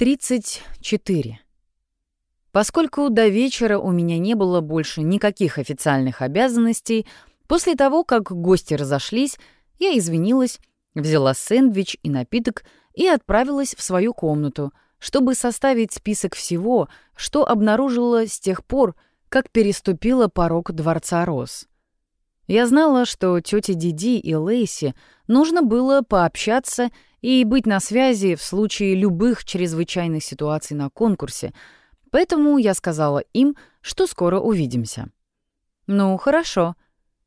34. Поскольку до вечера у меня не было больше никаких официальных обязанностей, после того, как гости разошлись, я извинилась, взяла сэндвич и напиток и отправилась в свою комнату, чтобы составить список всего, что обнаружила с тех пор, как переступила порог Дворца Роз. Я знала, что тете Диди и Лейси нужно было пообщаться и быть на связи в случае любых чрезвычайных ситуаций на конкурсе, поэтому я сказала им, что скоро увидимся. «Ну, хорошо.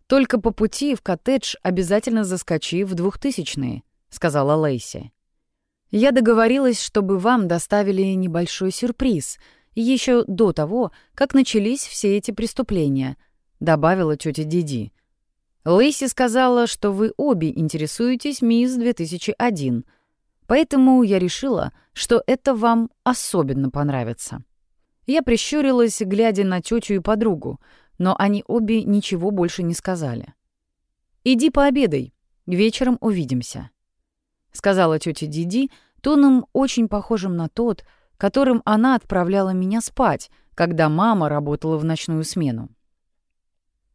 Только по пути в коттедж обязательно заскочи в двухтысячные», — сказала Лейси. «Я договорилась, чтобы вам доставили небольшой сюрприз еще до того, как начались все эти преступления», — добавила тетя Диди. Лейси сказала, что вы обе интересуетесь мисс 2001, поэтому я решила, что это вам особенно понравится. Я прищурилась, глядя на тетю и подругу, но они обе ничего больше не сказали. «Иди пообедай, вечером увидимся», — сказала тетя Диди тоном очень похожим на тот, которым она отправляла меня спать, когда мама работала в ночную смену.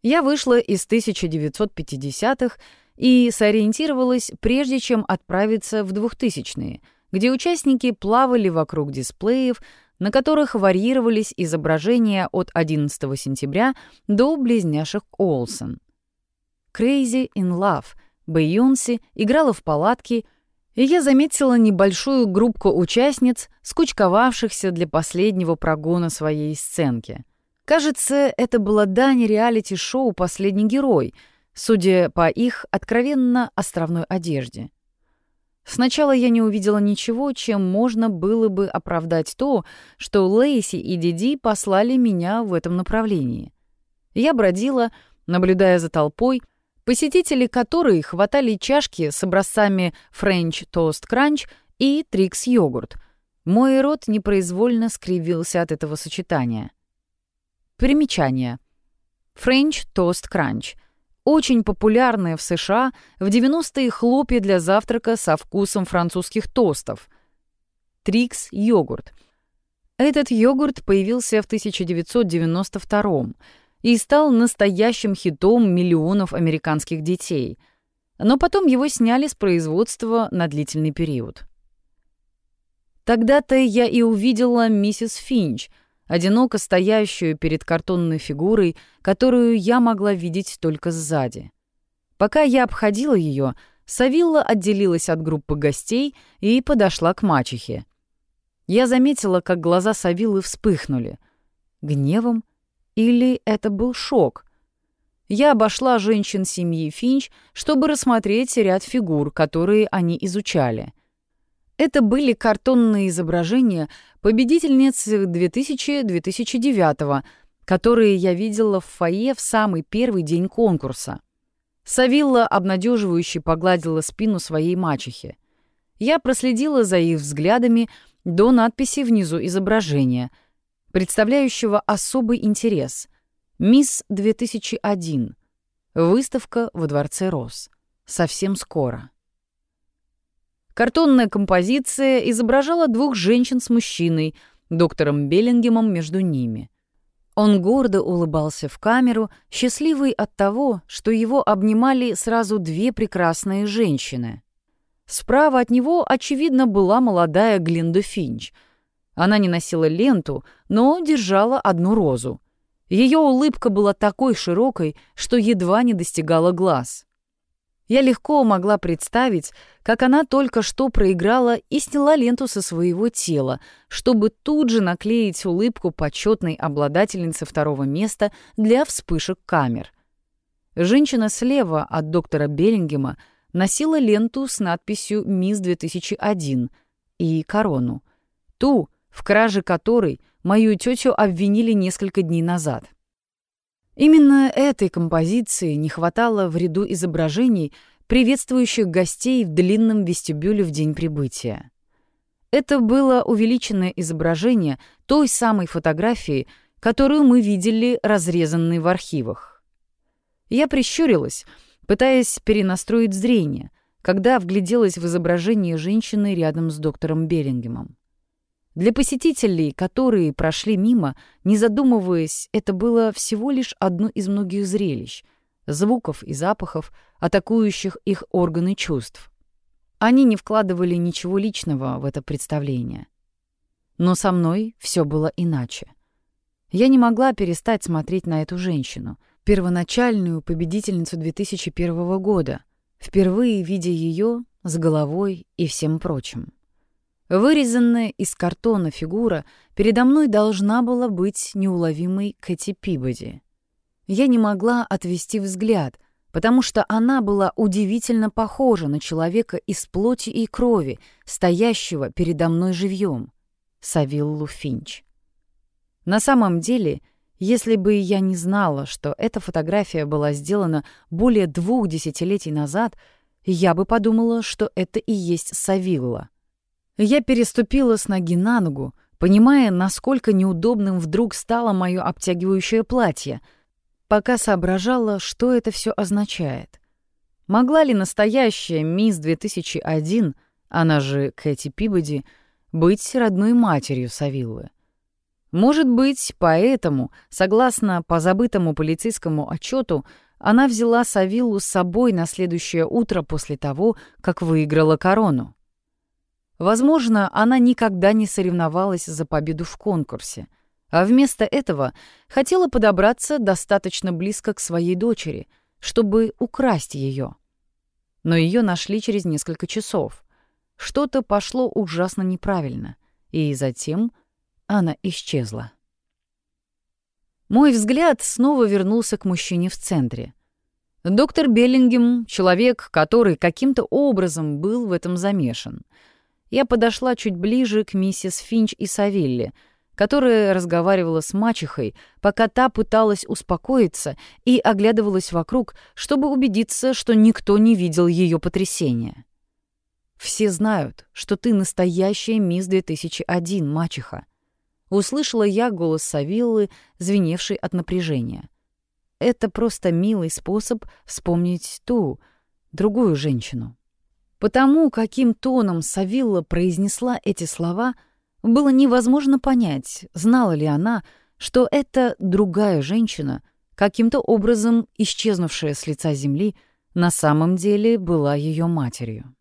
Я вышла из 1950-х и сориентировалась, прежде чем отправиться в 2000-е, где участники плавали вокруг дисплеев, на которых варьировались изображения от 11 сентября до близняшек Олсен. «Crazy in Love» Бейонси играла в палатке, и я заметила небольшую группку участниц, скучковавшихся для последнего прогона своей сценки — Кажется, это была дань реалити-шоу «Последний герой», судя по их откровенно островной одежде. Сначала я не увидела ничего, чем можно было бы оправдать то, что Лейси и Диди послали меня в этом направлении. Я бродила, наблюдая за толпой, посетители которой хватали чашки с образцами French Toast Crunch и Trix йогурт. Мой рот непроизвольно скривился от этого сочетания. Примечание. French Toast Crunch. Очень популярные в США в 90-е хлопья для завтрака со вкусом французских тостов. Трикс йогурт. Этот йогурт появился в 1992 и стал настоящим хитом миллионов американских детей. Но потом его сняли с производства на длительный период. Тогда-то я и увидела миссис Финч — одиноко стоящую перед картонной фигурой, которую я могла видеть только сзади. Пока я обходила ее, Савилла отделилась от группы гостей и подошла к мачехе. Я заметила, как глаза Савиллы вспыхнули. Гневом? Или это был шок? Я обошла женщин семьи Финч, чтобы рассмотреть ряд фигур, которые они изучали. Это были картонные изображения победительниц 2000-2009, которые я видела в фойе в самый первый день конкурса. Савилла обнадеживающе погладила спину своей мачехи. Я проследила за их взглядами до надписи внизу изображения, представляющего особый интерес. «Мисс 2001. Выставка во Дворце Рос. Совсем скоро». Картонная композиция изображала двух женщин с мужчиной, доктором Беллингемом между ними. Он гордо улыбался в камеру, счастливый от того, что его обнимали сразу две прекрасные женщины. Справа от него, очевидно, была молодая Глинда Финч. Она не носила ленту, но держала одну розу. Ее улыбка была такой широкой, что едва не достигала глаз. Я легко могла представить, как она только что проиграла и сняла ленту со своего тела, чтобы тут же наклеить улыбку почетной обладательницы второго места для вспышек камер. Женщина слева от доктора Беллингема носила ленту с надписью «Мисс 2001» и корону, ту, в краже которой мою тетю обвинили несколько дней назад. Именно этой композиции не хватало в ряду изображений, приветствующих гостей в длинном вестибюле в день прибытия. Это было увеличенное изображение той самой фотографии, которую мы видели разрезанной в архивах. Я прищурилась, пытаясь перенастроить зрение, когда вгляделась в изображение женщины рядом с доктором Берингемом. Для посетителей, которые прошли мимо, не задумываясь, это было всего лишь одно из многих зрелищ, звуков и запахов, атакующих их органы чувств. Они не вкладывали ничего личного в это представление. Но со мной все было иначе. Я не могла перестать смотреть на эту женщину, первоначальную победительницу 2001 года, впервые видя ее с головой и всем прочим. Вырезанная из картона фигура передо мной должна была быть неуловимой Кэти Пибоди. Я не могла отвести взгляд, потому что она была удивительно похожа на человека из плоти и крови, стоящего передо мной живьем, Савиллу Финч. На самом деле, если бы я не знала, что эта фотография была сделана более двух десятилетий назад, я бы подумала, что это и есть Савилла. Я переступила с ноги на ногу, понимая, насколько неудобным вдруг стало мое обтягивающее платье, пока соображала, что это все означает. Могла ли настоящая мисс 2001, она же Кэти Пибоди, быть родной матерью Савиллы? Может быть, поэтому, согласно позабытому полицейскому отчету, она взяла Савиллу с собой на следующее утро после того, как выиграла корону. Возможно, она никогда не соревновалась за победу в конкурсе, а вместо этого хотела подобраться достаточно близко к своей дочери, чтобы украсть ее. Но ее нашли через несколько часов. Что-то пошло ужасно неправильно, и затем она исчезла. Мой взгляд снова вернулся к мужчине в центре. Доктор Беллингем — человек, который каким-то образом был в этом замешан — я подошла чуть ближе к миссис Финч и Савилле, которая разговаривала с мачехой, пока та пыталась успокоиться и оглядывалась вокруг, чтобы убедиться, что никто не видел ее потрясения. «Все знают, что ты настоящая мисс 2001, мачеха», — услышала я голос Савиллы, звеневший от напряжения. «Это просто милый способ вспомнить ту, другую женщину». Потому, каким тоном Савилла произнесла эти слова, было невозможно понять, знала ли она, что эта другая женщина, каким-то образом исчезнувшая с лица земли, на самом деле была ее матерью.